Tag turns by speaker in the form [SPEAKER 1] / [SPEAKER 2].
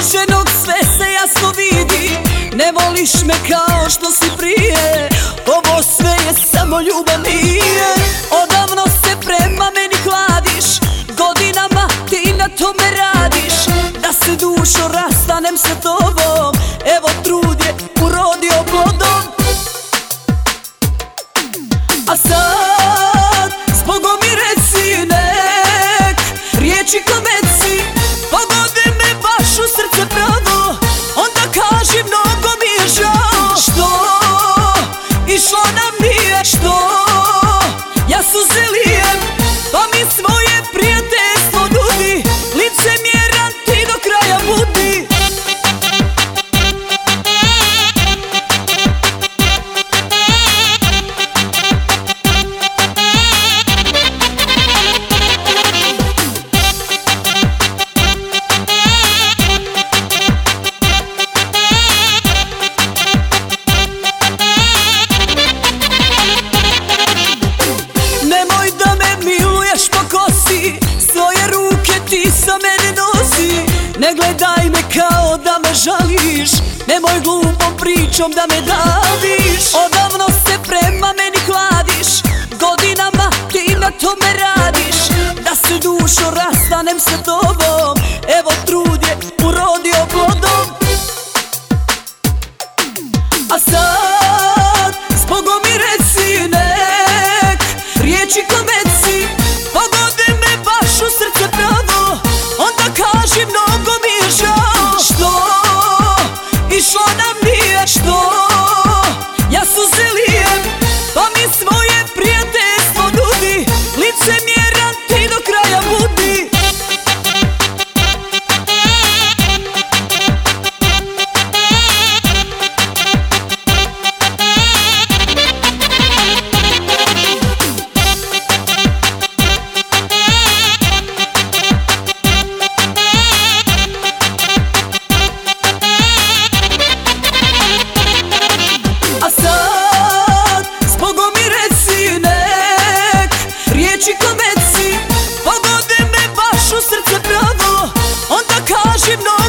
[SPEAKER 1] priloženog sve se jasno vidi. Ne voliš me kao što si prije. Ovo sve je samo ljubav nije. Odavno se prema meni kladiš Godinama ti na tome radiš. Da se dušo rastanem sa tobom Ne gledaj me kao da me žališ Nemoj glupom pričom da me daviš. Odavno se prema meni kladiš Godinama ti na tome radiš. Da se dušo rastanem sa tobom Evo trud She know